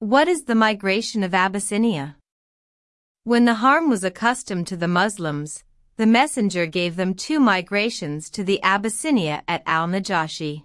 What is the migration of Abyssinia? When the Harm was accustomed to the Muslims, the messenger gave them two migrations to the Abyssinia at al-Najashi.